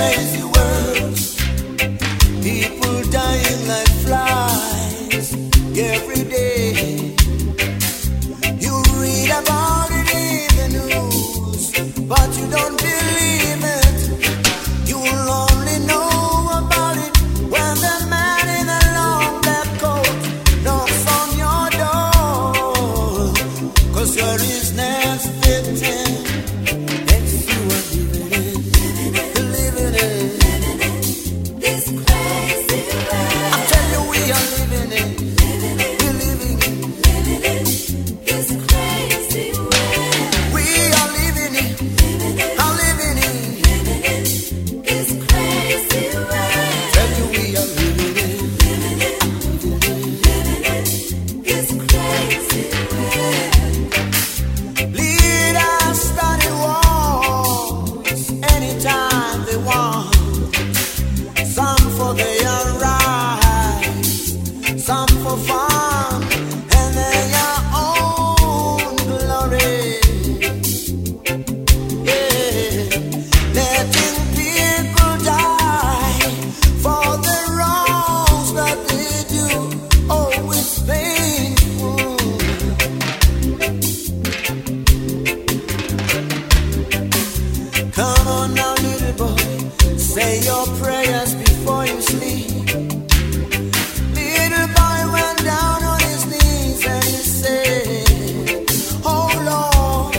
crazy world. People dying like flies every Come on now, little boy, say your prayers before you sleep. Little boy went down on his knees and he said, Oh Lord,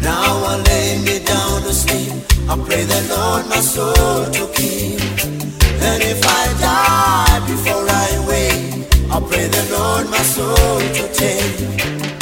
now I lay me down to sleep. I pray the Lord my soul to keep. And if I die before I wake, I pray the Lord my soul to take.